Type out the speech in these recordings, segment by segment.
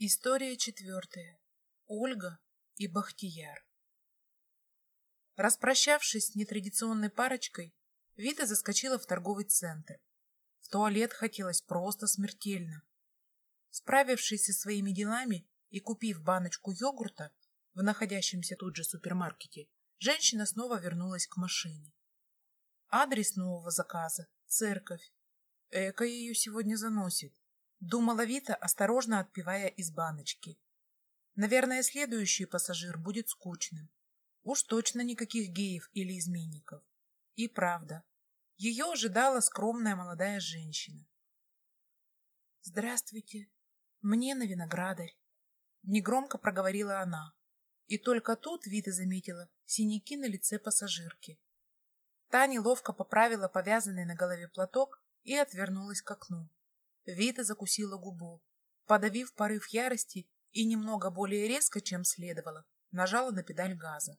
История четвертая. Ольга и Бахтияр. Распрощавшись с нетрадиционной парочкой, Вита заскочила в торговый центр. В туалет хотелось просто смертельно. Справившись со своими делами и купив баночку йогурта в находящемся тут же супермаркете, женщина снова вернулась к машине. Адрес нового заказа — церковь. Эко ее сегодня заносит. Думала Вита, осторожно отпивая из баночки. Наверное, следующий пассажир будет скучным. Уж точно никаких геев или изменников. И правда, ее ожидала скромная молодая женщина. «Здравствуйте, мне на виноградарь», — негромко проговорила она. И только тут Вита заметила синяки на лице пассажирки. Таня ловко поправила повязанный на голове платок и отвернулась к окну. Вита закусила губу, подавив порыв ярости и немного более резко, чем следовало, нажала на педаль газа.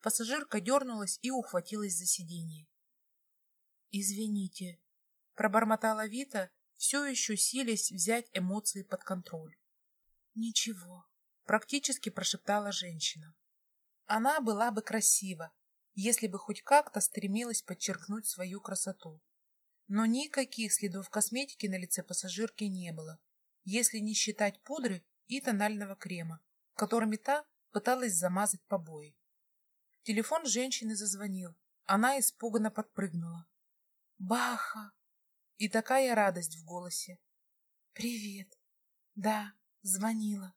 Пассажирка дернулась и ухватилась за сиденье. «Извините», — пробормотала Вита, все еще силясь взять эмоции под контроль. «Ничего», — практически прошептала женщина. Она была бы красива, если бы хоть как-то стремилась подчеркнуть свою красоту. Но никаких следов косметики на лице пассажирки не было, если не считать пудры и тонального крема, которыми та пыталась замазать побои. Телефон женщины зазвонил. Она испуганно подпрыгнула. «Баха!» И такая радость в голосе. «Привет!» «Да, звонила.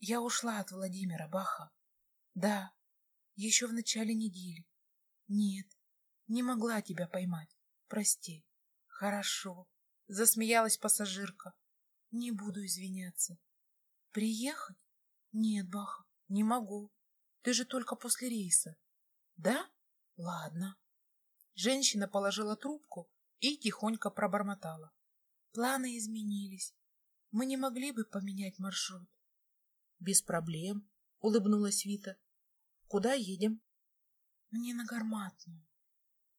Я ушла от Владимира, Баха. Да, еще в начале недели. Нет, не могла тебя поймать. Прости. Хорошо. Засмеялась пассажирка. Не буду извиняться. Приехать? Нет, Баха, не могу. Ты же только после рейса. Да? Ладно. Женщина положила трубку и тихонько пробормотала. Планы изменились. Мы не могли бы поменять маршрут. Без проблем, улыбнулась Вита. Куда едем? Мне на Гарматную.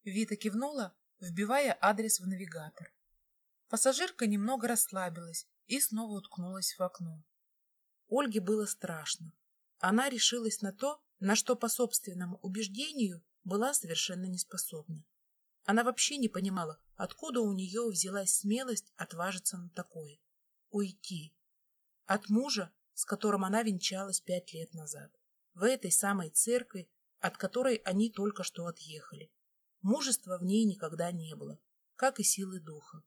Вита кивнула вбивая адрес в навигатор. Пассажирка немного расслабилась и снова уткнулась в окно. Ольге было страшно. Она решилась на то, на что по собственному убеждению была совершенно неспособна. Она вообще не понимала, откуда у нее взялась смелость отважиться на такое. Уйти. От мужа, с которым она венчалась пять лет назад. В этой самой церкви, от которой они только что отъехали. Мужества в ней никогда не было, как и силы духа.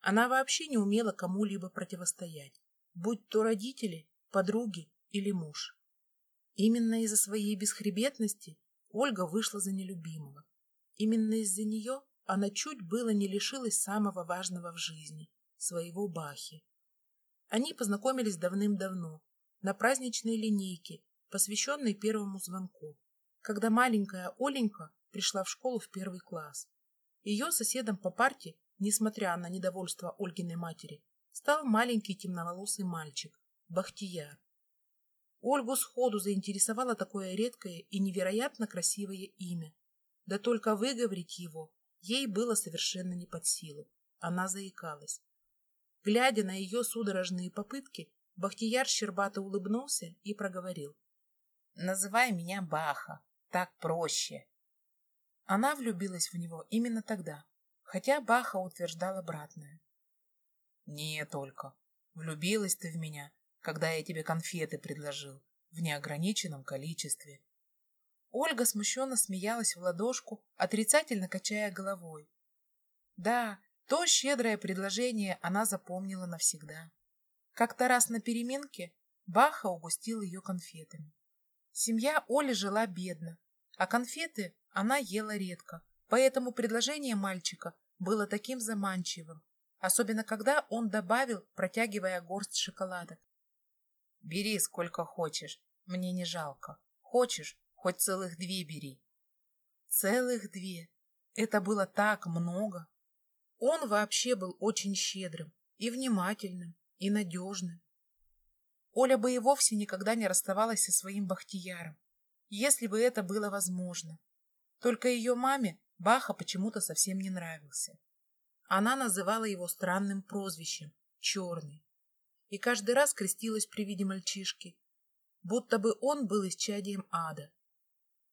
Она вообще не умела кому-либо противостоять, будь то родители, подруги или муж. Именно из-за своей бесхребетности Ольга вышла за нелюбимого. Именно из-за нее она чуть было не лишилась самого важного в жизни — своего Бахи. Они познакомились давным-давно, на праздничной линейке, посвященной первому звонку, когда маленькая Оленька пришла в школу в первый класс. Ее соседом по парте, несмотря на недовольство Ольгиной матери, стал маленький темноволосый мальчик, Бахтияр. Ольгу сходу заинтересовало такое редкое и невероятно красивое имя. Да только выговорить его ей было совершенно не под силу. Она заикалась. Глядя на ее судорожные попытки, Бахтияр щербато улыбнулся и проговорил. «Называй меня Баха, так проще». Она влюбилась в него именно тогда, хотя Баха утверждал обратное. «Не только. Влюбилась ты в меня, когда я тебе конфеты предложил в неограниченном количестве». Ольга смущенно смеялась в ладошку, отрицательно качая головой. Да, то щедрое предложение она запомнила навсегда. Как-то раз на переменке Баха угостил ее конфетами. Семья Оли жила бедно, а конфеты она ела редко, поэтому предложение мальчика было таким заманчивым, особенно когда он добавил, протягивая горсть шоколада. «Бери сколько хочешь, мне не жалко. Хочешь, хоть целых две бери». Целых две. Это было так много. Он вообще был очень щедрым и внимательным, и надежным. Оля бы и вовсе никогда не расставалась со своим Бахтияром, если бы это было возможно. Только ее маме Баха почему-то совсем не нравился. Она называла его странным прозвищем — Черный. и каждый раз крестилась при виде мальчишки, будто бы он был исчадием ада.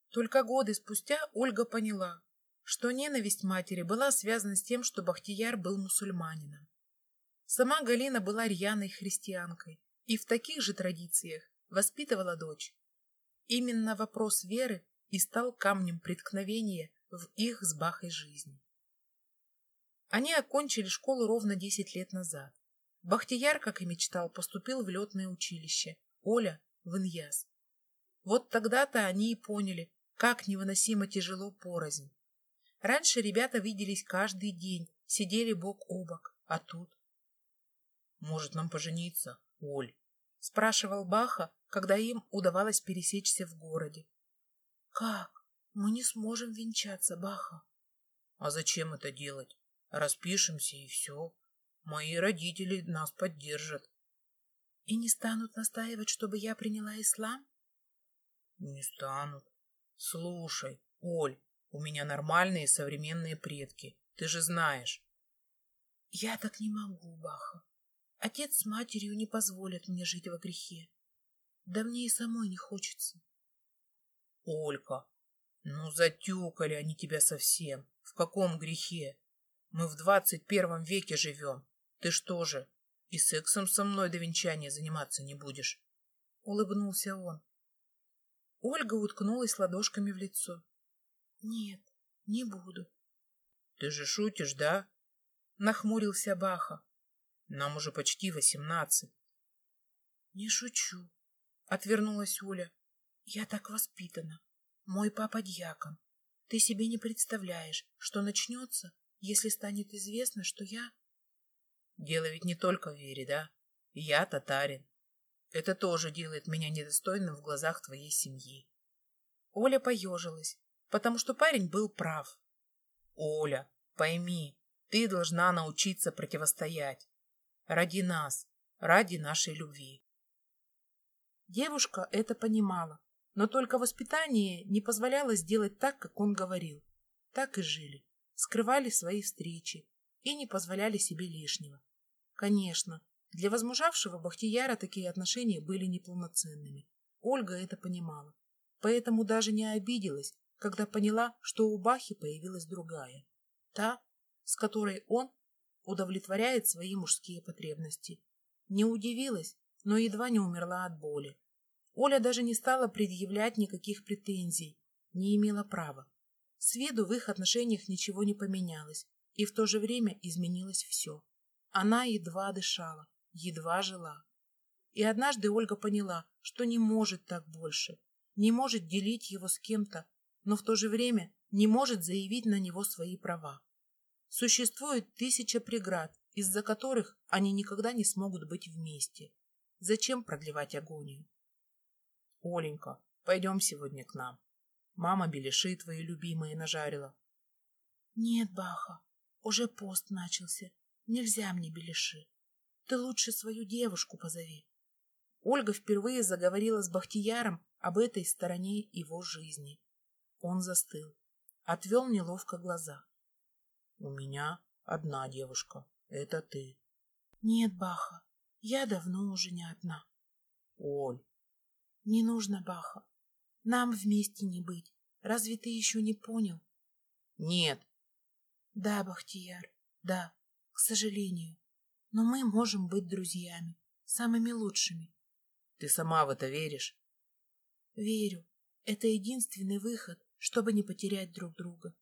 Только годы спустя Ольга поняла, что ненависть матери была связана с тем, что Бахтияр был мусульманином. Сама Галина была рьяной христианкой и в таких же традициях воспитывала дочь. Именно вопрос веры и стал камнем преткновения в их с Бахой жизни. Они окончили школу ровно 10 лет назад. Бахтияр, как и мечтал, поступил в летное училище, Оля — в Иньяс. Вот тогда-то они и поняли, как невыносимо тяжело порознь. Раньше ребята виделись каждый день, сидели бок о бок, а тут... «Может, нам пожениться, Оль?» — спрашивал Баха, когда им удавалось пересечься в городе. «Как? Мы не сможем венчаться, Баха». «А зачем это делать? Распишемся и все. Мои родители нас поддержат». «И не станут настаивать, чтобы я приняла ислам?» «Не станут. Слушай, Оль, у меня нормальные современные предки, ты же знаешь. Я так не могу, Баха. Отец с матерью не позволят мне жить во грехе. Да мне и самой не хочется. Олька, ну затюкали они тебя совсем. В каком грехе? Мы в двадцать первом веке живем. Ты что же, и сексом со мной до венчания заниматься не будешь? Улыбнулся он. Ольга уткнулась ладошками в лицо. Нет, не буду. Ты же шутишь, да? Нахмурился Баха. Нам уже почти восемнадцать. Не шучу, отвернулась Оля. Я так воспитана. Мой папа дьякон. Ты себе не представляешь, что начнется, если станет известно, что я... Дело ведь не только в вере, да? Я татарин. Это тоже делает меня недостойным в глазах твоей семьи. Оля поежилась, потому что парень был прав. Оля, пойми, ты должна научиться противостоять. Ради нас, ради нашей любви. Девушка это понимала, но только воспитание не позволяло сделать так, как он говорил. Так и жили, скрывали свои встречи и не позволяли себе лишнего. Конечно, для возмужавшего Бахтияра такие отношения были неполноценными. Ольга это понимала, поэтому даже не обиделась, когда поняла, что у Бахи появилась другая. Та, с которой он удовлетворяет свои мужские потребности. Не удивилась, но едва не умерла от боли. Оля даже не стала предъявлять никаких претензий, не имела права. С виду в их отношениях ничего не поменялось, и в то же время изменилось все. Она едва дышала, едва жила. И однажды Ольга поняла, что не может так больше, не может делить его с кем-то, но в то же время не может заявить на него свои права. Существует тысяча преград, из-за которых они никогда не смогут быть вместе. Зачем продлевать агонию? Оленька, пойдем сегодня к нам. Мама беляши твои любимые нажарила. Нет, Баха, уже пост начался. Нельзя мне беляши. Ты лучше свою девушку позови. Ольга впервые заговорила с Бахтияром об этой стороне его жизни. Он застыл, отвел неловко глаза. — У меня одна девушка, это ты. — Нет, Баха, я давно уже не одна. — Оль. — Не нужно, Баха. Нам вместе не быть. Разве ты еще не понял? — Нет. — Да, Бахтияр, да, к сожалению. Но мы можем быть друзьями, самыми лучшими. Ты сама в это веришь? Верю. Это единственный выход, чтобы не потерять друг друга.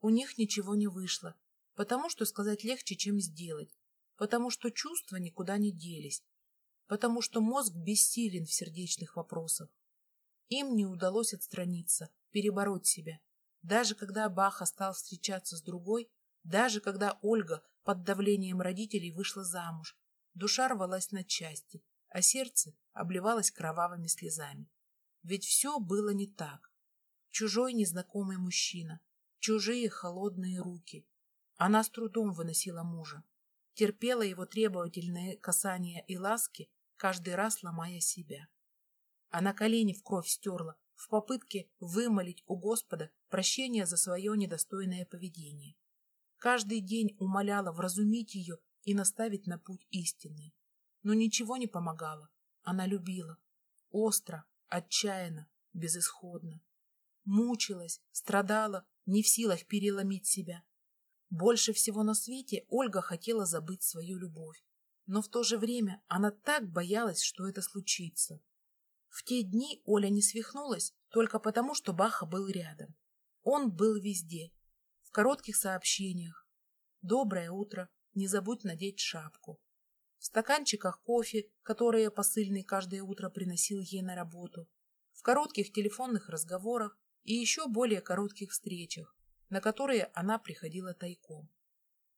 У них ничего не вышло, потому что сказать легче, чем сделать, потому что чувства никуда не делись, потому что мозг бессилен в сердечных вопросах. Им не удалось отстраниться, перебороть себя. Даже когда Баха стал встречаться с другой, даже когда Ольга под давлением родителей вышла замуж. Душа рвалась на части, а сердце обливалось кровавыми слезами. Ведь все было не так. Чужой незнакомый мужчина, чужие холодные руки. Она с трудом выносила мужа, терпела его требовательные касания и ласки, каждый раз ломая себя. Она колени в кровь стерла, в попытке вымолить у Господа прощение за свое недостойное поведение каждый день умоляла вразумить ее и наставить на путь истинный. Но ничего не помогало. Она любила. Остро, отчаянно, безысходно. Мучилась, страдала, не в силах переломить себя. Больше всего на свете Ольга хотела забыть свою любовь. Но в то же время она так боялась, что это случится. В те дни Оля не свихнулась только потому, что Баха был рядом. Он был везде. В коротких сообщениях. «Доброе утро. Не забудь надеть шапку». В стаканчиках кофе, которые посыльный каждое утро приносил ей на работу. В коротких телефонных разговорах и еще более коротких встречах, на которые она приходила тайком.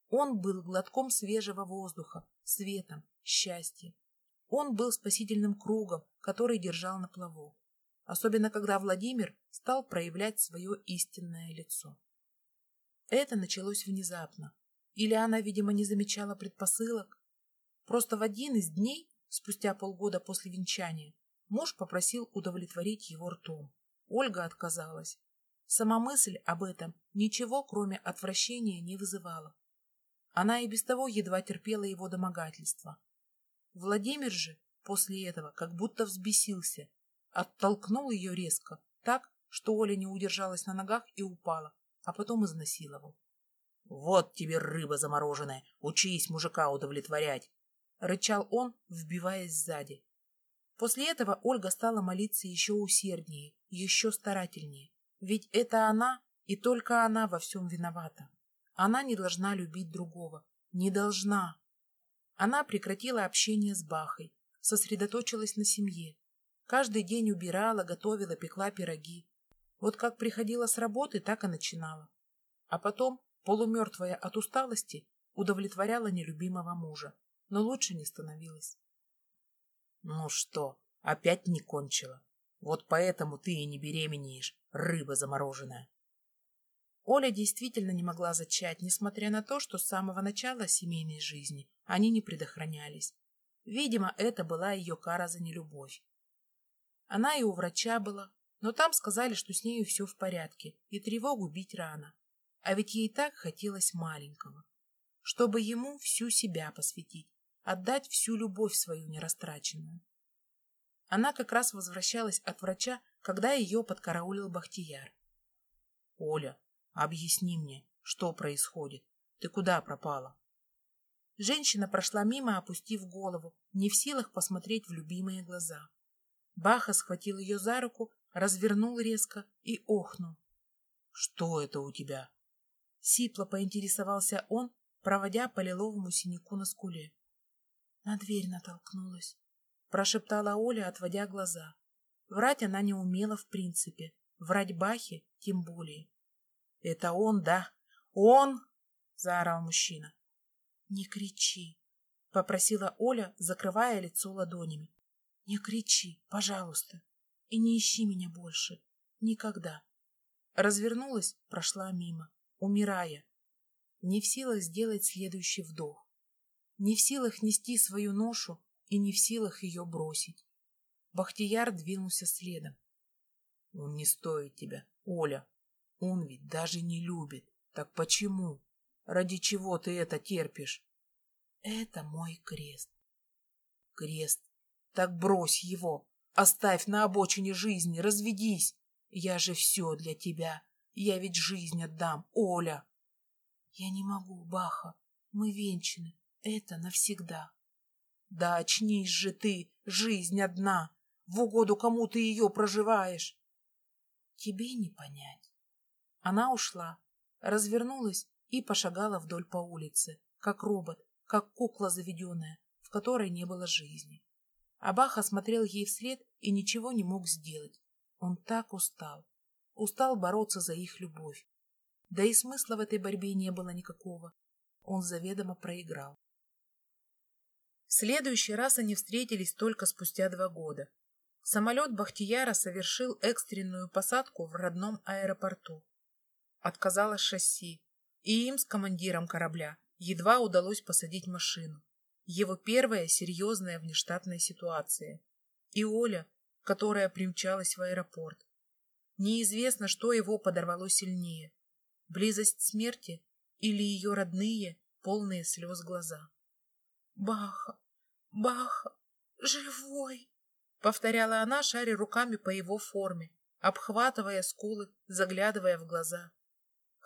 Он был глотком свежего воздуха, светом, счастьем. Он был спасительным кругом, который держал на плаву. Особенно, когда Владимир стал проявлять свое истинное лицо. Это началось внезапно. Или она, видимо, не замечала предпосылок. Просто в один из дней, спустя полгода после венчания, муж попросил удовлетворить его ртом. Ольга отказалась. Сама мысль об этом ничего, кроме отвращения, не вызывала. Она и без того едва терпела его домогательства. Владимир же после этого как будто взбесился, оттолкнул ее резко, так, что Оля не удержалась на ногах и упала, а потом изнасиловал. — Вот тебе рыба замороженная, учись мужика удовлетворять! — рычал он, вбиваясь сзади. После этого Ольга стала молиться еще усерднее, еще старательнее. Ведь это она и только она во всем виновата. Она не должна любить другого. Не должна. Она прекратила общение с Бахой, сосредоточилась на семье. Каждый день убирала, готовила, пекла пироги. Вот как приходила с работы, так и начинала. А потом, полумертвая от усталости, удовлетворяла нелюбимого мужа, но лучше не становилась. Ну что, опять не кончила? Вот поэтому ты и не беременеешь, рыба замороженная. Оля действительно не могла зачать, несмотря на то, что с самого начала семейной жизни они не предохранялись. Видимо, это была ее кара за нелюбовь. Она и у врача была, но там сказали, что с нею все в порядке, и тревогу бить рано. А ведь ей так хотелось маленького, чтобы ему всю себя посвятить, отдать всю любовь свою нерастраченную. Она как раз возвращалась от врача, когда ее подкараулил Бахтияр. — Оля, Объясни мне, что происходит? Ты куда пропала? Женщина прошла мимо, опустив голову, не в силах посмотреть в любимые глаза. Баха схватил ее за руку, развернул резко и охнул. — Что это у тебя? Сипло поинтересовался он, проводя по лиловому синяку на скуле. На дверь натолкнулась, прошептала Оля, отводя глаза. Врать она не умела в принципе, врать Бахе тем более. Это он, да? Он? Заорал мужчина. Не кричи, попросила Оля, закрывая лицо ладонями. Не кричи, пожалуйста, и не ищи меня больше. Никогда. Развернулась, прошла мимо, умирая. Не в силах сделать следующий вдох. Не в силах нести свою ношу и не в силах ее бросить. Бахтияр двинулся следом. Он не стоит тебя, Оля, он ведь даже не любит. Так почему? Ради чего ты это терпишь? Это мой крест. Крест. Так брось его. Оставь на обочине жизни, разведись. Я же все для тебя. Я ведь жизнь отдам, Оля. Я не могу, Баха. Мы венчаны. Это навсегда. Да очнись же ты, жизнь одна. В угоду кому ты ее проживаешь? Тебе не понять. Она ушла, развернулась и пошагала вдоль по улице, как робот, как кукла заведенная, в которой не было жизни. Абаха смотрел ей вслед и ничего не мог сделать. Он так устал. Устал бороться за их любовь. Да и смысла в этой борьбе не было никакого. Он заведомо проиграл. В следующий раз они встретились только спустя два года. Самолет Бахтияра совершил экстренную посадку в родном аэропорту отказало шасси, и им с командиром корабля едва удалось посадить машину. Его первая серьезная внештатная ситуация. И Оля, которая примчалась в аэропорт. Неизвестно, что его подорвало сильнее. Близость смерти или ее родные, полные слез глаза. «Баха! Баха, живой!» Повторяла она, шаря руками по его форме, обхватывая скулы, заглядывая в глаза.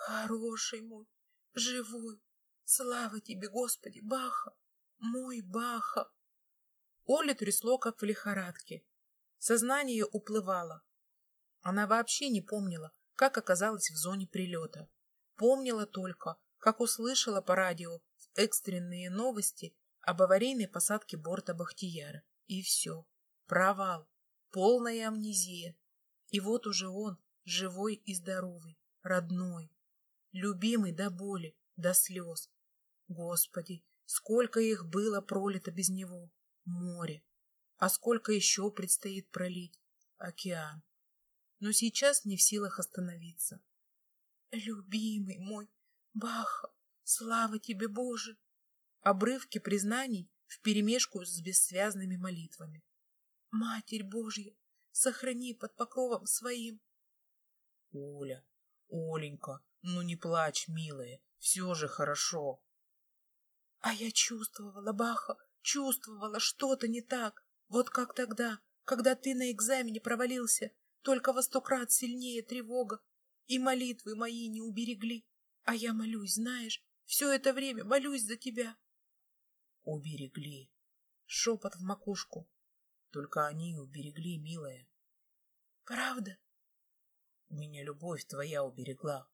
«Хороший мой, живой! Слава тебе, Господи, Баха! Мой Баха!» Оле трясло, как в лихорадке. Сознание уплывало. Она вообще не помнила, как оказалась в зоне прилета. Помнила только, как услышала по радио экстренные новости об аварийной посадке борта Бахтияра. И все. Провал. Полная амнезия. И вот уже он, живой и здоровый, родной, любимый до боли, до слез. Господи, сколько их было пролито без него. Море. А сколько еще предстоит пролить? Океан. Но сейчас не в силах остановиться. Любимый мой, Баха, слава тебе, Боже! Обрывки признаний вперемешку с бессвязными молитвами. Матерь Божья, сохрани под покровом своим. Оля, Оленька, ну не плачь, милая, все же хорошо. А я чувствовала, Баха, чувствовала, что-то не так. Вот как тогда, когда ты на экзамене провалился, только во сто крат сильнее тревога, и молитвы мои не уберегли. А я молюсь, знаешь, все это время молюсь за тебя. Уберегли. Шепот в макушку. Только они уберегли, милая. Правда? Меня любовь твоя уберегла.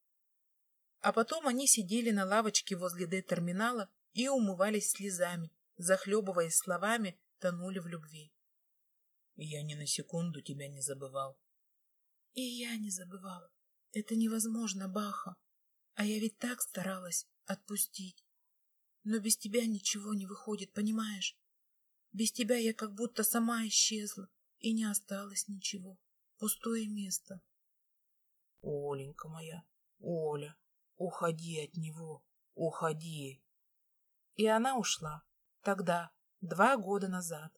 А потом они сидели на лавочке возле Д-терминала и умывались слезами, захлебываясь словами, тонули в любви. Я ни на секунду тебя не забывал. И я не забывала. Это невозможно, Баха. А я ведь так старалась отпустить. Но без тебя ничего не выходит, понимаешь? Без тебя я как будто сама исчезла, и не осталось ничего. Пустое место. Оленька моя, Оля, уходи от него, уходи. И она ушла. Тогда, два года назад.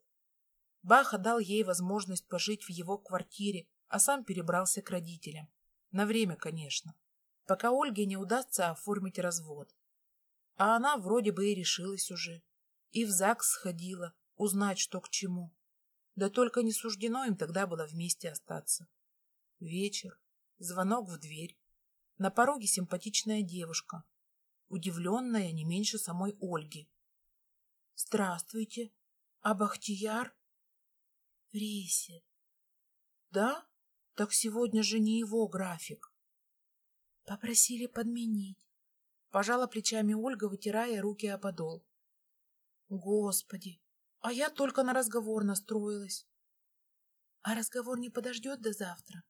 Баха дал ей возможность пожить в его квартире, а сам перебрался к родителям. На время, конечно. Пока Ольге не удастся оформить развод. А она вроде бы и решилась уже. И в ЗАГС сходила, узнать, что к чему. Да только не суждено им тогда было вместе остаться. Вечер, звонок в дверь. На пороге симпатичная девушка, удивленная не меньше самой Ольги. «Здравствуйте, а Бахтияр?» «В рейсе». «Да? Так сегодня же не его график». «Попросили подменить». Пожала плечами Ольга, вытирая руки о подол. «Господи, а я только на разговор настроилась. А разговор не подождет до завтра?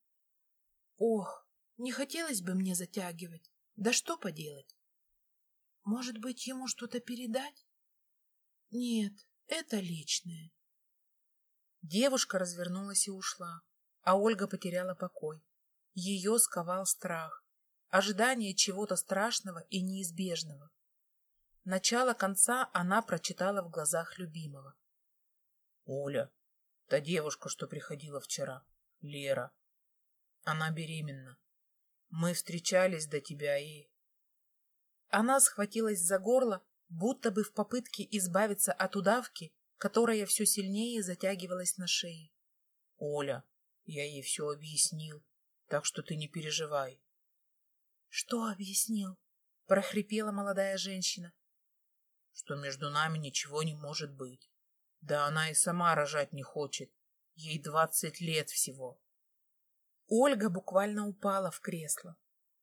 Ох, не хотелось бы мне затягивать. Да что поделать? Может быть, ему что-то передать? Нет, это личное. Девушка развернулась и ушла, а Ольга потеряла покой. Ее сковал страх, ожидание чего-то страшного и неизбежного. Начало конца она прочитала в глазах любимого. Оля, та девушка, что приходила вчера, Лера, она беременна. Мы встречались до тебя и... Она схватилась за горло, будто бы в попытке избавиться от удавки, которая все сильнее затягивалась на шее. Оля, я ей все объяснил, так что ты не переживай. Что объяснил? прохрипела молодая женщина что между нами ничего не может быть. Да она и сама рожать не хочет. Ей двадцать лет всего. Ольга буквально упала в кресло.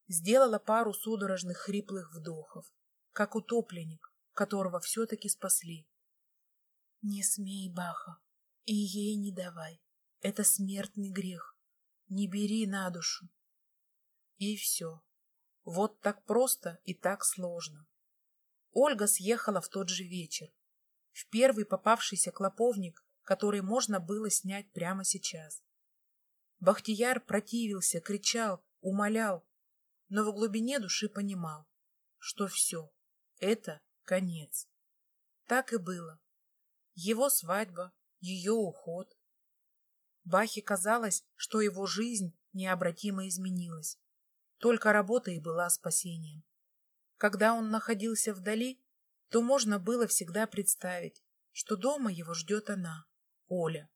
Сделала пару судорожных хриплых вдохов, как утопленник, которого все-таки спасли. Не смей, Баха, и ей не давай. Это смертный грех. Не бери на душу. И все. Вот так просто и так сложно. Ольга съехала в тот же вечер, в первый попавшийся клоповник, который можно было снять прямо сейчас. Бахтияр противился, кричал, умолял, но в глубине души понимал, что все, это конец. Так и было. Его свадьба, ее уход. Бахе казалось, что его жизнь необратимо изменилась. Только работа и была спасением. Когда он находился вдали, то можно было всегда представить, что дома его ждет она, Оля.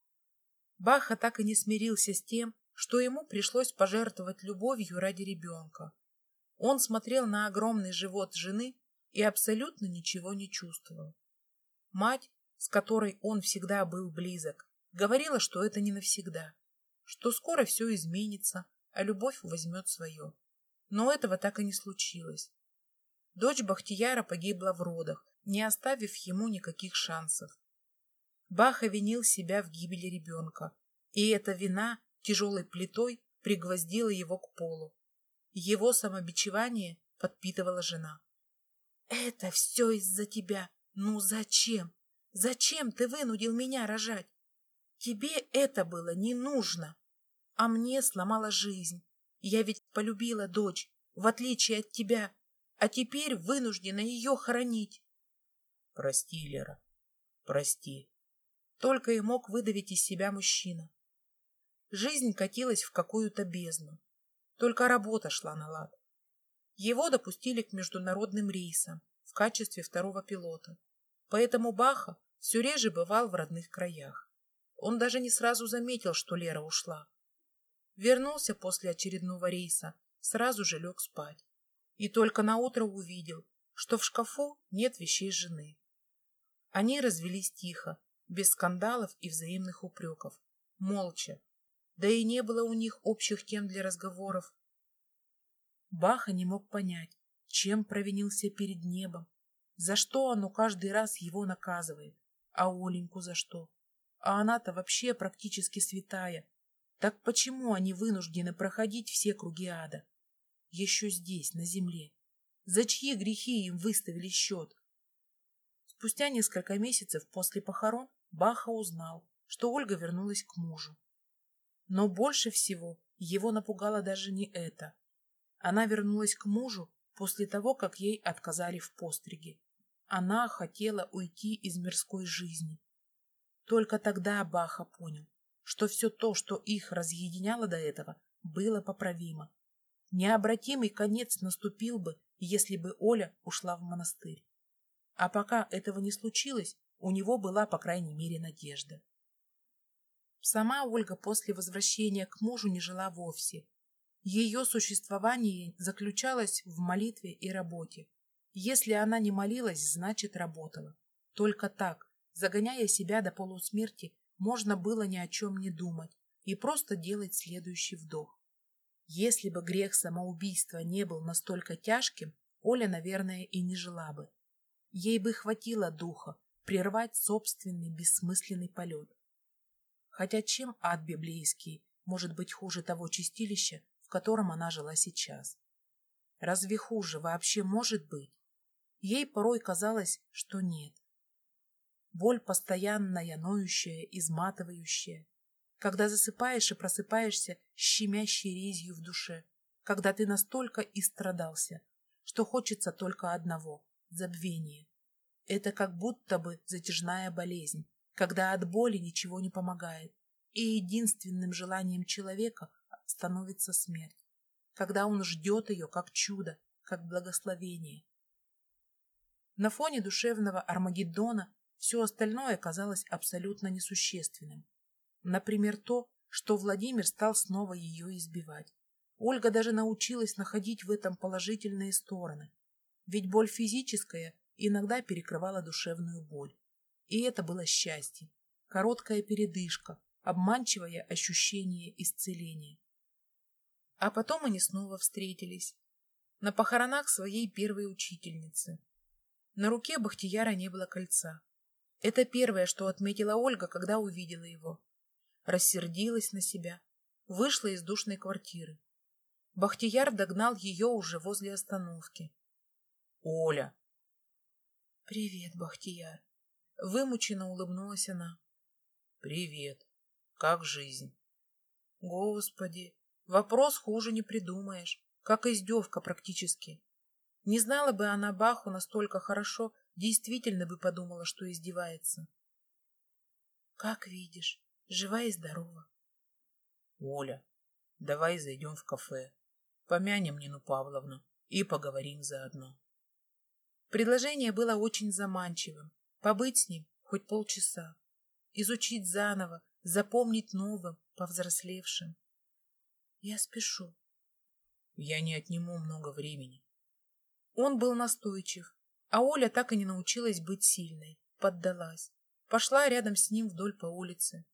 Баха так и не смирился с тем, что ему пришлось пожертвовать любовью ради ребенка. Он смотрел на огромный живот жены и абсолютно ничего не чувствовал. Мать, с которой он всегда был близок, говорила, что это не навсегда, что скоро все изменится, а любовь возьмет свое. Но этого так и не случилось. Дочь Бахтияра погибла в родах, не оставив ему никаких шансов. Баха винил себя в гибели ребенка, и эта вина тяжелой плитой пригвоздила его к полу. Его самобичевание подпитывала жена. «Это все из-за тебя. Ну зачем? Зачем ты вынудил меня рожать? Тебе это было не нужно, а мне сломала жизнь. Я ведь полюбила дочь, в отличие от тебя, а теперь вынуждена ее хоронить. Прости, Лера, прости. Только и мог выдавить из себя мужчина. Жизнь катилась в какую-то бездну. Только работа шла на лад. Его допустили к международным рейсам в качестве второго пилота. Поэтому Баха все реже бывал в родных краях. Он даже не сразу заметил, что Лера ушла. Вернулся после очередного рейса, сразу же лег спать. И только наутро увидел, что в шкафу нет вещей жены. Они развелись тихо, без скандалов и взаимных упреков, молча. Да и не было у них общих тем для разговоров. Баха не мог понять, чем провинился перед небом, за что оно каждый раз его наказывает, а Оленьку за что. А она-то вообще практически святая. Так почему они вынуждены проходить все круги ада? Еще здесь, на земле. За чьи грехи им выставили счет? Спустя несколько месяцев после похорон Баха узнал, что Ольга вернулась к мужу. Но больше всего его напугало даже не это. Она вернулась к мужу после того, как ей отказали в постриге. Она хотела уйти из мирской жизни. Только тогда Баха понял, что все то, что их разъединяло до этого, было поправимо. Необратимый конец наступил бы, если бы Оля ушла в монастырь. А пока этого не случилось, у него была, по крайней мере, надежда. Сама Ольга после возвращения к мужу не жила вовсе. Ее существование заключалось в молитве и работе. Если она не молилась, значит работала. Только так, загоняя себя до полусмерти, можно было ни о чем не думать и просто делать следующий вдох. Если бы грех самоубийства не был настолько тяжким, Оля, наверное, и не жила бы. Ей бы хватило духа прервать собственный бессмысленный полет. Хотя чем ад библейский может быть хуже того чистилища, в котором она жила сейчас? Разве хуже вообще может быть? Ей порой казалось, что нет. Боль постоянная, ноющая, изматывающая. Когда засыпаешь и просыпаешься щемящей резью в душе. Когда ты настолько истрадался, что хочется только одного — забвения. Это как будто бы затяжная болезнь, когда от боли ничего не помогает, и единственным желанием человека становится смерть, когда он ждет ее как чудо, как благословение. На фоне душевного Армагеддона все остальное казалось абсолютно несущественным. Например, то, что Владимир стал снова ее избивать. Ольга даже научилась находить в этом положительные стороны. Ведь боль физическая иногда перекрывала душевную боль. И это было счастье. Короткая передышка, обманчивое ощущение исцеления. А потом они снова встретились. На похоронах своей первой учительницы. На руке Бахтияра не было кольца. Это первое, что отметила Ольга, когда увидела его. Рассердилась на себя. Вышла из душной квартиры. Бахтияр догнал ее уже возле остановки. — Оля, «Привет, Бахтияр!» Вымученно улыбнулась она. «Привет! Как жизнь?» «Господи! Вопрос хуже не придумаешь. Как издевка практически. Не знала бы она Баху настолько хорошо, действительно бы подумала, что издевается. Как видишь, жива и здорова. Оля, давай зайдем в кафе, помянем Нину Павловну и поговорим заодно. Предложение было очень заманчивым. Побыть с ним, хоть полчаса, изучить заново, запомнить новым, повзрослевшим. Я спешу. Я не отниму много времени. Он был настойчив, а Оля так и не научилась быть сильной, поддалась. Пошла рядом с ним вдоль по улице.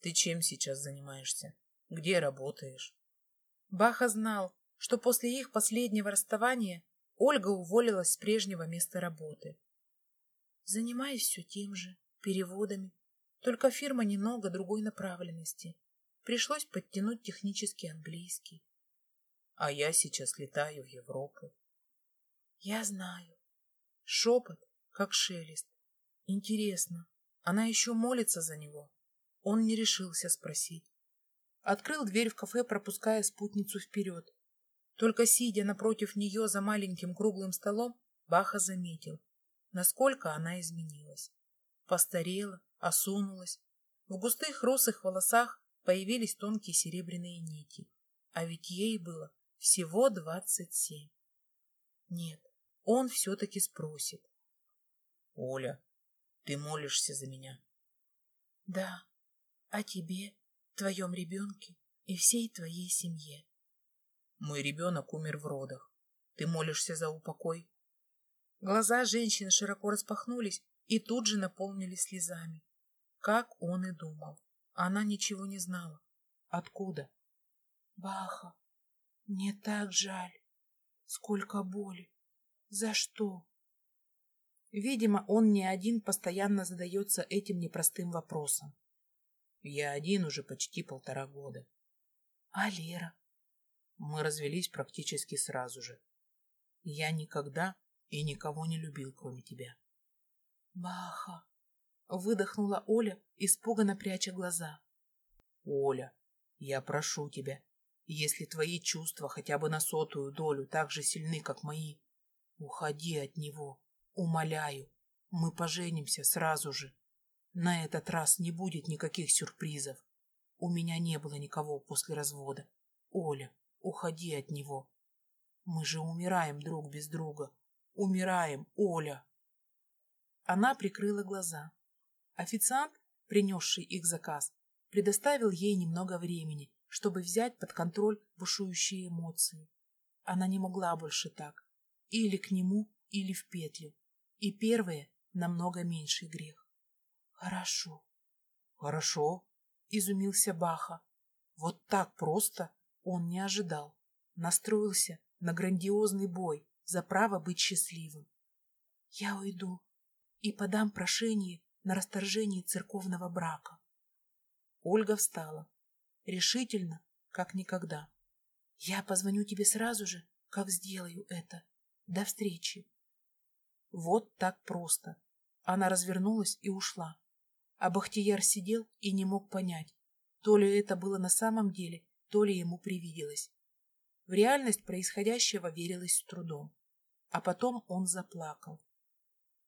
Ты чем сейчас занимаешься? Где работаешь? Баха знал, что после их последнего расставания Ольга уволилась с прежнего места работы. Занимаюсь все тем же, переводами, только фирма немного другой направленности. Пришлось подтянуть технический английский. А я сейчас летаю в Европу. Я знаю. Шепот, как шелест. Интересно, она еще молится за него? Он не решился спросить. Открыл дверь в кафе, пропуская спутницу вперед. Только сидя напротив нее за маленьким круглым столом, Баха заметил, насколько она изменилась. Постарела, осунулась. В густых русых волосах появились тонкие серебряные нити. А ведь ей было всего двадцать семь. Нет, он все-таки спросит. — Оля, ты молишься за меня? — Да, о тебе, твоем ребенке и всей твоей семье. Мой ребенок умер в родах. Ты молишься за упокой? Глаза женщины широко распахнулись и тут же наполнились слезами. Как он и думал. Она ничего не знала. Откуда? Баха, мне так жаль. Сколько боли. За что? Видимо, он не один постоянно задается этим непростым вопросом. Я один уже почти полтора года. А Лера? Мы развелись практически сразу же. Я никогда и никого не любил, кроме тебя. Баха! Выдохнула Оля, испуганно пряча глаза. Оля, я прошу тебя, если твои чувства хотя бы на сотую долю так же сильны, как мои, уходи от него. Умоляю, мы поженимся сразу же. На этот раз не будет никаких сюрпризов. У меня не было никого после развода. Оля, уходи от него. Мы же умираем друг без друга. Умираем, Оля. Она прикрыла глаза. Официант, принесший их заказ, предоставил ей немного времени, чтобы взять под контроль бушующие эмоции. Она не могла больше так. Или к нему, или в петлю. И первое намного меньший грех. Хорошо. Хорошо, изумился Баха. Вот так просто он не ожидал. Настроился на грандиозный бой за право быть счастливым. Я уйду и подам прошение на расторжение церковного брака. Ольга встала, решительно, как никогда. Я позвоню тебе сразу же, как сделаю это. До встречи. Вот так просто. Она развернулась и ушла. А Бахтияр сидел и не мог понять, то ли это было на самом деле, то ли ему привиделось. В реальность происходящего верилось с трудом. А потом он заплакал.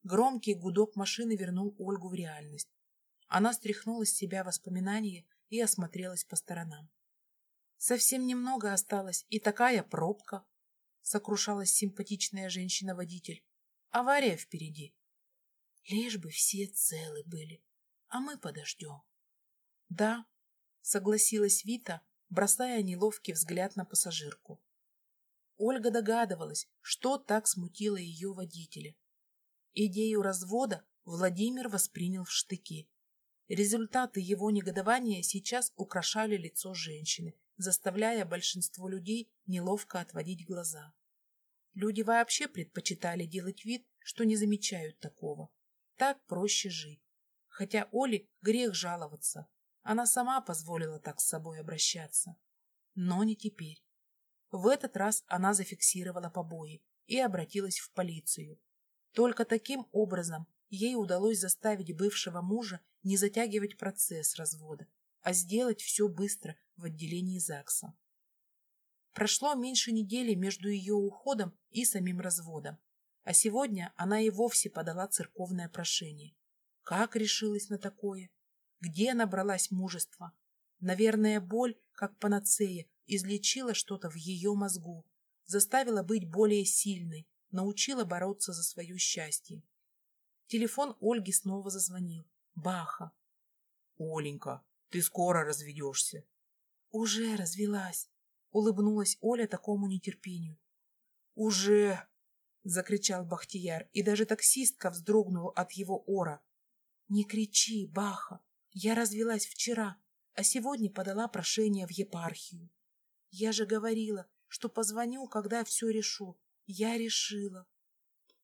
Громкий гудок машины вернул Ольгу в реальность. Она стряхнула с себя воспоминания и осмотрелась по сторонам. Совсем немного осталось, и такая пробка, сокрушалась симпатичная женщина-водитель. Авария впереди. Лишь бы все целы были, а мы подождем. Да, согласилась Вита, бросая неловкий взгляд на пассажирку. Ольга догадывалась, что так смутило ее водителя. Идею развода Владимир воспринял в штыки. Результаты его негодования сейчас украшали лицо женщины, заставляя большинство людей неловко отводить глаза. Люди вообще предпочитали делать вид, что не замечают такого. Так проще жить. Хотя Оле грех жаловаться. Она сама позволила так с собой обращаться. Но не теперь. В этот раз она зафиксировала побои и обратилась в полицию. Только таким образом ей удалось заставить бывшего мужа не затягивать процесс развода, а сделать все быстро в отделении ЗАГСа. Прошло меньше недели между ее уходом и самим разводом, а сегодня она и вовсе подала церковное прошение. Как решилась на такое? Где набралась мужества? Наверное, боль, как панацея, излечила что-то в ее мозгу, заставила быть более сильной, научила бороться за свое счастье. Телефон Ольги снова зазвонил. Баха. Оленька, ты скоро разведешься. Уже развелась. Улыбнулась Оля такому нетерпению. Уже! Закричал Бахтияр, и даже таксистка вздрогнула от его ора. Не кричи, Баха. Я развелась вчера, а сегодня подала прошение в епархию. Я же говорила, что позвоню, когда все решу. Я решила.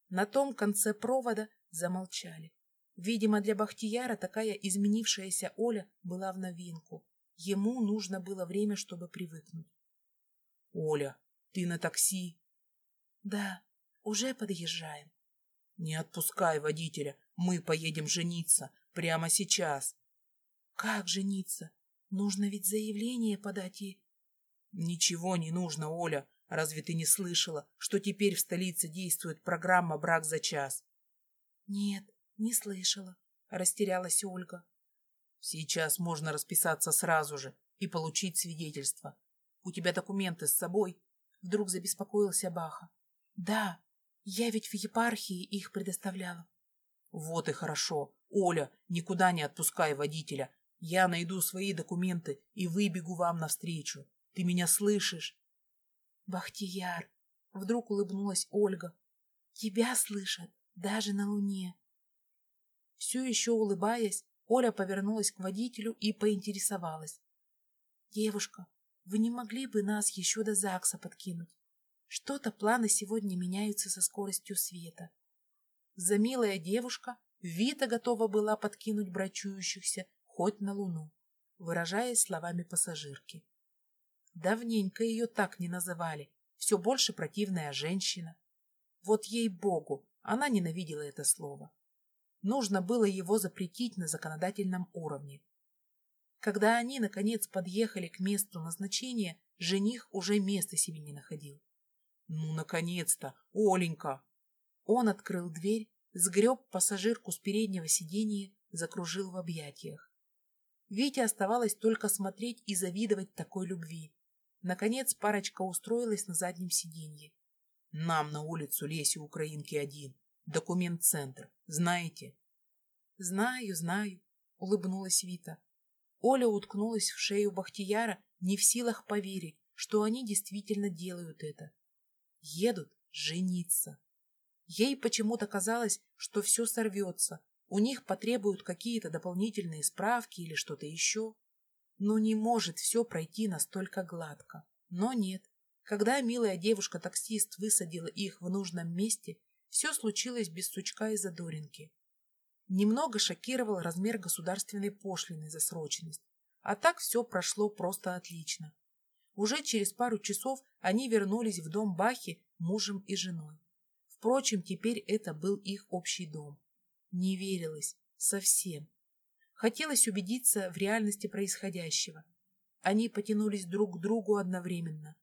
На том конце провода замолчали. Видимо, для Бахтияра такая изменившаяся Оля была в новинку. Ему нужно было время, чтобы привыкнуть. — Оля, ты на такси? — Да, уже подъезжаем. — Не отпускай водителя, мы поедем жениться прямо сейчас. — Как жениться? Нужно ведь заявление подать и... — Ничего не нужно, Оля. Разве ты не слышала, что теперь в столице действует программа «Брак за час»? — Нет, не слышала, — растерялась Ольга. — Сейчас можно расписаться сразу же и получить свидетельство. У тебя документы с собой? Вдруг забеспокоился Баха. — Да, я ведь в епархии их предоставляла. — Вот и хорошо. Оля, никуда не отпускай водителя. Я найду свои документы и выбегу вам навстречу. Ты меня слышишь? Бахтияр, вдруг улыбнулась Ольга. Тебя слышат даже на луне. Все еще улыбаясь, Оля повернулась к водителю и поинтересовалась. Девушка, вы не могли бы нас еще до ЗАГСа подкинуть? Что-то планы сегодня меняются со скоростью света. Замилая девушка Вита готова была подкинуть брачующихся хоть на луну, выражаясь словами пассажирки. Давненько ее так не называли, все больше противная женщина. Вот ей-богу, она ненавидела это слово. Нужно было его запретить на законодательном уровне. Когда они, наконец, подъехали к месту назначения, жених уже места себе не находил. «Ну, наконец-то! Оленька!» Он открыл дверь, сгреб пассажирку с переднего сиденья, закружил в объятиях. Вите оставалось только смотреть и завидовать такой любви. Наконец парочка устроилась на заднем сиденье. Нам на улицу Леси Украинки один. Документ-центр. Знаете? Знаю, знаю, улыбнулась Вита. Оля уткнулась в шею Бахтияра, не в силах поверить, что они действительно делают это. Едут жениться. Ей почему-то казалось, что все сорвется, у них потребуют какие-то дополнительные справки или что-то еще. Ну, не может все пройти настолько гладко. Но нет. Когда милая девушка-таксист высадила их в нужном месте, все случилось без сучка и задоринки. Немного шокировал размер государственной пошлины за срочность. А так все прошло просто отлично. Уже через пару часов они вернулись в дом Бахи мужем и женой. Впрочем, теперь это был их общий дом. Не верилось. Совсем. Хотелось убедиться в реальности происходящего. Они потянулись друг к другу одновременно.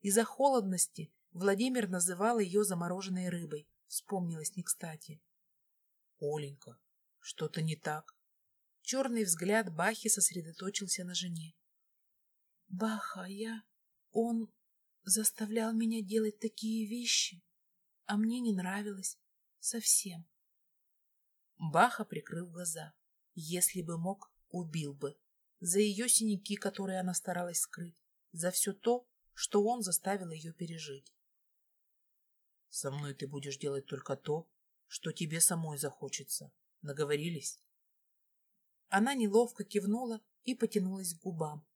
Из-за холодности Владимир называл ее замороженной рыбой. Вспомнилось не кстати. Оленька, что-то не так. Черный взгляд Бахи сосредоточился на жене. Баха, я... Он заставлял меня делать такие вещи, а мне не нравилось совсем. Баха прикрыл глаза. Если бы мог, убил бы. За ее синяки, которые она старалась скрыть. За все то, что он заставил ее пережить. Со мной ты будешь делать только то, что тебе самой захочется. Наговорились? Она неловко кивнула и потянулась к губам.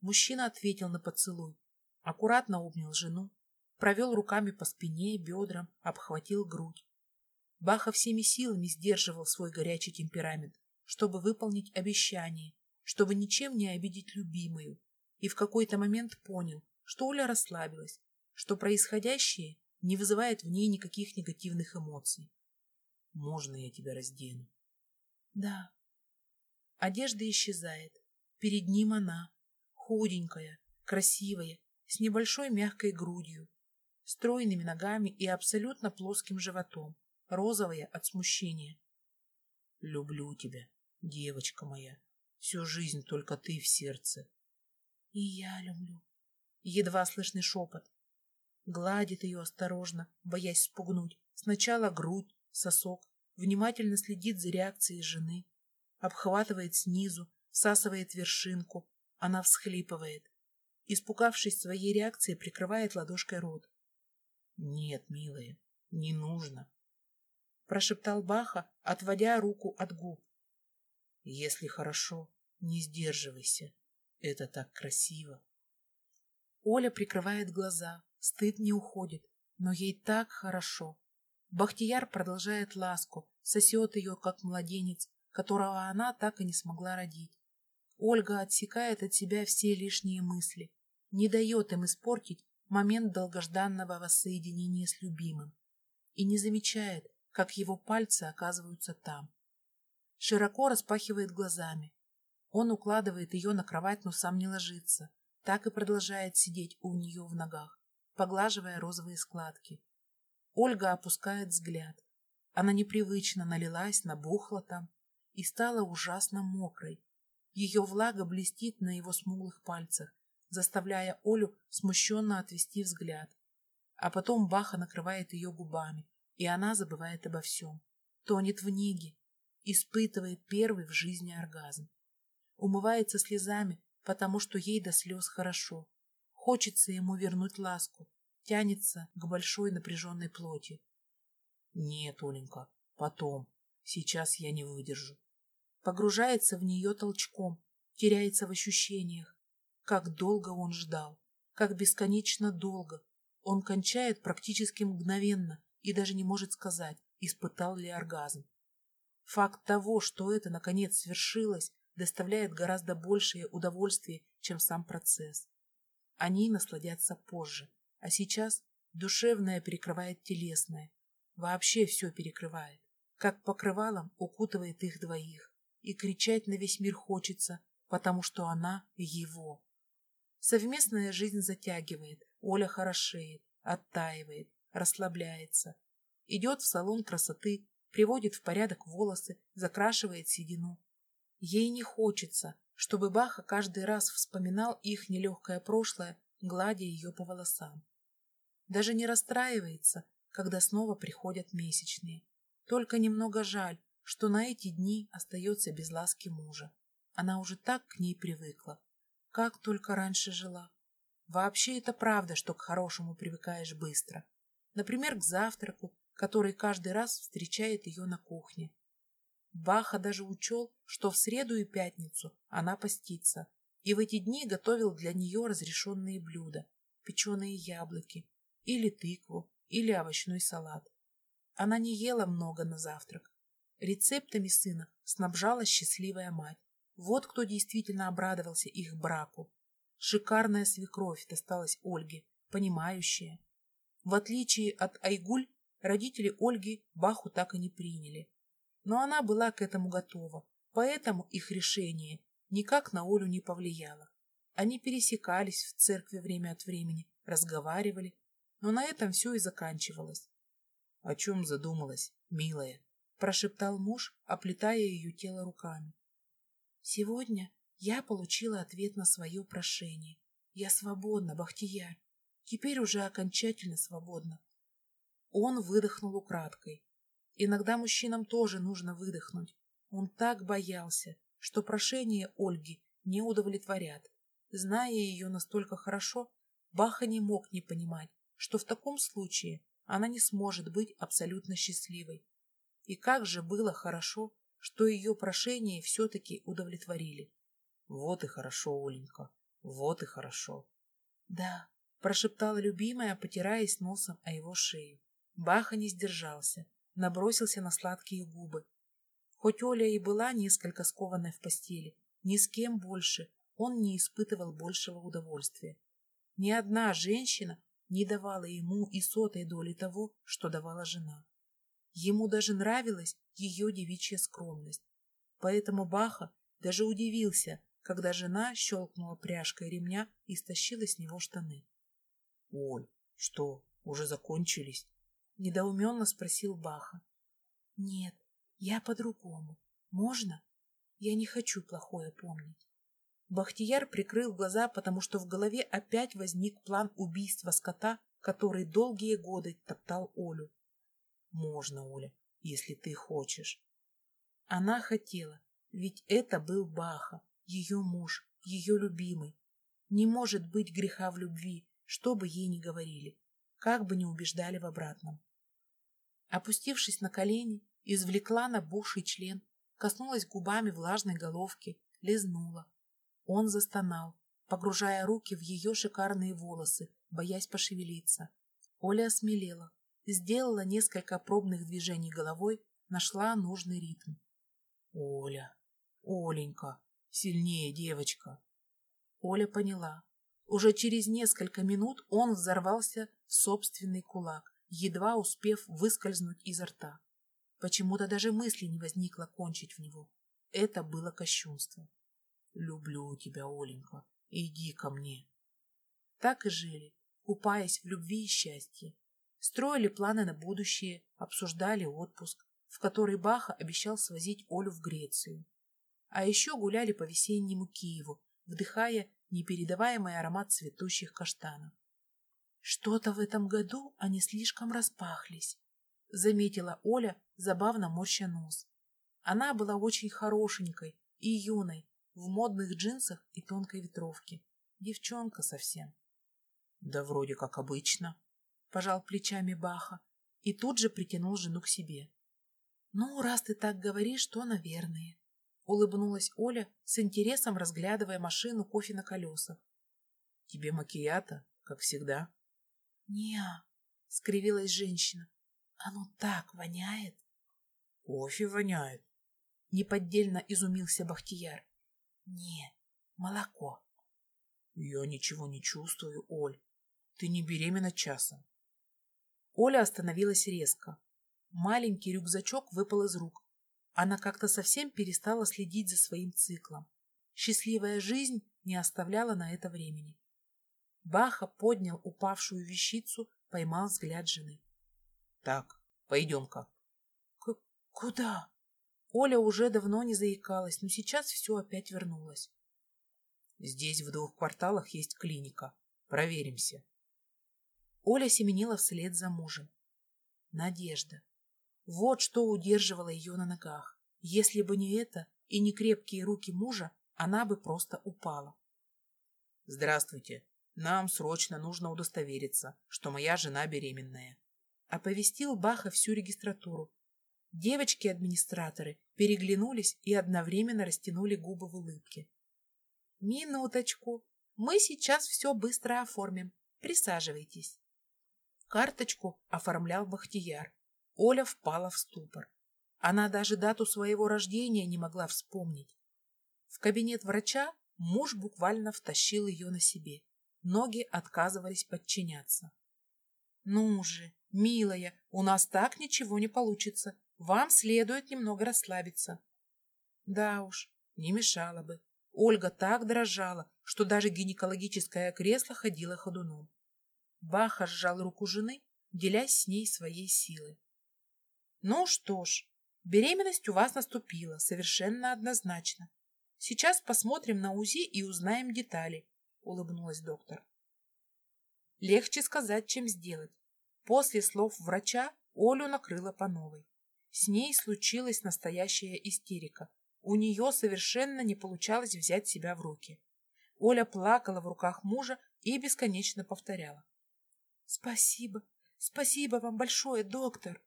Мужчина ответил на поцелуй. Аккуратно обнял жену, провел руками по спине, бедрам, обхватил грудь. Баха всеми силами сдерживал свой горячий темперамент, чтобы выполнить обещание, чтобы ничем не обидеть любимую, и в какой-то момент понял, что Оля расслабилась, что происходящее не вызывает в ней никаких негативных эмоций. «Можно я тебя раздену?» «Да». Одежда исчезает. Перед ним она, худенькая, красивая, с небольшой мягкой грудью, стройными ногами и абсолютно плоским животом розовая от смущения. Люблю тебя, девочка моя. Всю жизнь только ты в сердце. И я люблю. Едва слышный шепот. Гладит ее осторожно, боясь спугнуть. Сначала грудь, сосок, внимательно следит за реакцией жены, обхватывает снизу, всасывает вершинку, она всхлипывает. Испугавшись своей реакции, прикрывает ладошкой рот. «Нет, милая, не нужно», — прошептал Баха, отводя руку от губ. «Если хорошо, не сдерживайся. Это так красиво». Оля прикрывает глаза, стыд не уходит, но ей так хорошо. Бахтияр продолжает ласку, сосет ее, как младенец, которого она так и не смогла родить. Ольга отсекает от себя все лишние мысли, не дает им испортить момент долгожданного воссоединения с любимым и не замечает, как его пальцы оказываются там. Широко распахивает глазами. Он укладывает ее на кровать, но сам не ложится, так и продолжает сидеть у нее в ногах, поглаживая розовые складки. Ольга опускает взгляд. Она непривычно налилась, набухла там и стала ужасно мокрой. Ее влага блестит на его смуглых пальцах, заставляя Олю смущенно отвести взгляд. А потом Баха накрывает ее губами, и она забывает обо всем. Тонет в неге, испытывает первый в жизни оргазм. Умывается слезами, потому что ей до слез хорошо. Хочется ему вернуть ласку, тянется к большой напряженной плоти. Нет, Оленька, потом. Сейчас я не выдержу. Погружается в нее толчком, теряется в ощущениях. Как долго он ждал, как бесконечно долго. Он кончает практически мгновенно и даже не может сказать, испытал ли оргазм. Факт того, что это наконец свершилось, доставляет гораздо большее удовольствие, чем сам процесс. Они насладятся позже, а сейчас душевное перекрывает телесное. Вообще все перекрывает. Как покрывалом укутывает их двоих. И кричать на весь мир хочется, потому что она его. Совместная жизнь затягивает, Оля хорошеет, оттаивает, расслабляется. Идет в салон красоты, приводит в порядок волосы, закрашивает седину. Ей не хочется, чтобы Баха каждый раз вспоминал их нелегкое прошлое, гладя ее по волосам. Даже не расстраивается, когда снова приходят месячные. Только немного жаль, что на эти дни остается без ласки мужа. Она уже так к ней привыкла, как только раньше жила. Вообще это правда, что к хорошему привыкаешь быстро. Например, к завтраку, который каждый раз встречает ее на кухне. Баха даже учел, что в среду и пятницу она постится, и в эти дни готовил для нее разрешенные блюда, печеные яблоки, или тыкву, или овощной салат. Она не ела много на завтрак. Рецептами сына снабжала счастливая мать. Вот кто действительно обрадовался их браку. Шикарная свекровь досталась Ольге, понимающая. В отличие от Айгуль, родители Ольги Баху так и не приняли. Но она была к этому готова, поэтому их решение никак на Олю не повлияло. Они пересекались в церкви время от времени, разговаривали, но на этом все и заканчивалось. — О чем задумалась, милая? — прошептал муж, оплетая ее тело руками. — Сегодня я получила ответ на свое прошение. Я свободна, Бахтияр. Теперь уже окончательно свободна. Он выдохнул украдкой. Иногда мужчинам тоже нужно выдохнуть. Он так боялся, что прошение Ольги не удовлетворят. Зная ее настолько хорошо, Баха не мог не понимать, что в таком случае она не сможет быть абсолютно счастливой. И как же было хорошо, что ее прошение все-таки удовлетворили. Вот и хорошо, Оленька, вот и хорошо. Да, прошептала любимая, потираясь носом о его шею. Баха не сдержался, набросился на сладкие губы, Хоть Оля и была несколько скованной в постели, ни с кем больше он не испытывал большего удовольствия. Ни одна женщина не давала ему и сотой доли того, что давала жена. Ему даже нравилась ее девичья скромность. Поэтому Баха даже удивился, когда жена щелкнула пряжкой ремня и стащила с него штаны. — Оль, что, уже закончились? — недоуменно спросил Баха. — Нет, я по-другому. Можно? Я не хочу плохое помнить. Бахтияр прикрыл глаза, потому что в голове опять возник план убийства скота, который долгие годы топтал Олю. Можно, Оля. если ты хочешь. Она хотела, ведь это был Баха, ее муж, ее любимый. Не может быть греха в любви, что бы ей ни говорили, как бы ни убеждали в обратном. Опустившись на колени, извлекла набухший член, коснулась губами влажной головки, лизнула. Он застонал, погружая руки в ее шикарные волосы, боясь пошевелиться. Оля осмелела, сделала несколько пробных движений головой, нашла нужный ритм. Оля, Оленька, сильнее, девочка. Оля поняла. Уже через несколько минут он взорвался в собственный кулак, едва успев выскользнуть изо рта. Почему-то даже мысли не возникло кончить в него. Это было кощунство. Люблю тебя, Оленька. Иди ко мне. Так и жили, купаясь в любви и счастье. Строили планы на будущее, обсуждали отпуск, в который Баха обещал свозить Олю в Грецию. А еще гуляли по весеннему Киеву, вдыхая непередаваемый аромат цветущих каштанов. Что-то в этом году они слишком распахлись, заметила Оля, забавно морща нос. Она была очень хорошенькой и юной, в модных джинсах и тонкой ветровке. Девчонка совсем. Да вроде как обычно, пожал плечами Баха и тут же притянул жену к себе. Ну, раз ты так говоришь, то, наверное. Улыбнулась Оля, с интересом разглядывая машину кофе на колесах. Тебе макията, как всегда? Неа, скривилась женщина. Оно так воняет. Кофе воняет. Неподдельно изумился Бахтияр. Не, молоко. Я ничего не чувствую, Оль. Ты не беременна часом. Оля остановилась резко. Маленький рюкзачок выпал из рук. Она как-то совсем перестала следить за своим циклом. Счастливая жизнь не оставляла на это времени. Баха поднял упавшую вещицу, поймал взгляд жены. — Так, пойдем-ка. — Куда? Оля уже давно не заикалась, но сейчас все опять вернулось. — Здесь в двух кварталах есть клиника. Проверимся. Оля семенила вслед за мужем. Надежда. Вот что удерживало ее на ногах. Если бы не это и не крепкие руки мужа, она бы просто упала. «Здравствуйте. Нам срочно нужно удостовериться, что моя жена беременная», — оповестил Баха всю регистратуру. Девочки-администраторы переглянулись и одновременно растянули губы в улыбке. «Минуточку. Мы сейчас все быстро оформим. Присаживайтесь». Карточку оформлял Бахтияр. Оля впала в ступор. Она даже дату своего рождения не могла вспомнить. В кабинет врача муж буквально втащил ее на себе. Ноги отказывались подчиняться. «Ну же, милая, у нас так ничего не получится. Вам следует немного расслабиться». Да уж, не мешало бы. Ольга так дрожала, что даже гинекологическое кресло ходило ходуном. Баха сжал руку жены, делясь с ней своей силой. Ну что ж, беременность у вас наступила, совершенно однозначно. Сейчас посмотрим на УЗИ и узнаем детали, улыбнулась доктор. Легче сказать, чем сделать. После слов врача Олю накрыла по новой. С ней случилась настоящая истерика. У нее совершенно не получалось взять себя в руки. Оля плакала в руках мужа и бесконечно повторяла. «Спасибо, спасибо вам большое, доктор!»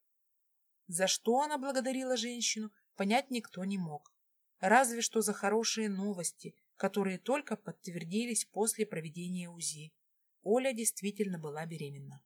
За что она благодарила женщину, понять никто не мог. Разве что за хорошие новости, которые только подтвердились после проведения УЗИ. Оля действительно была беременна.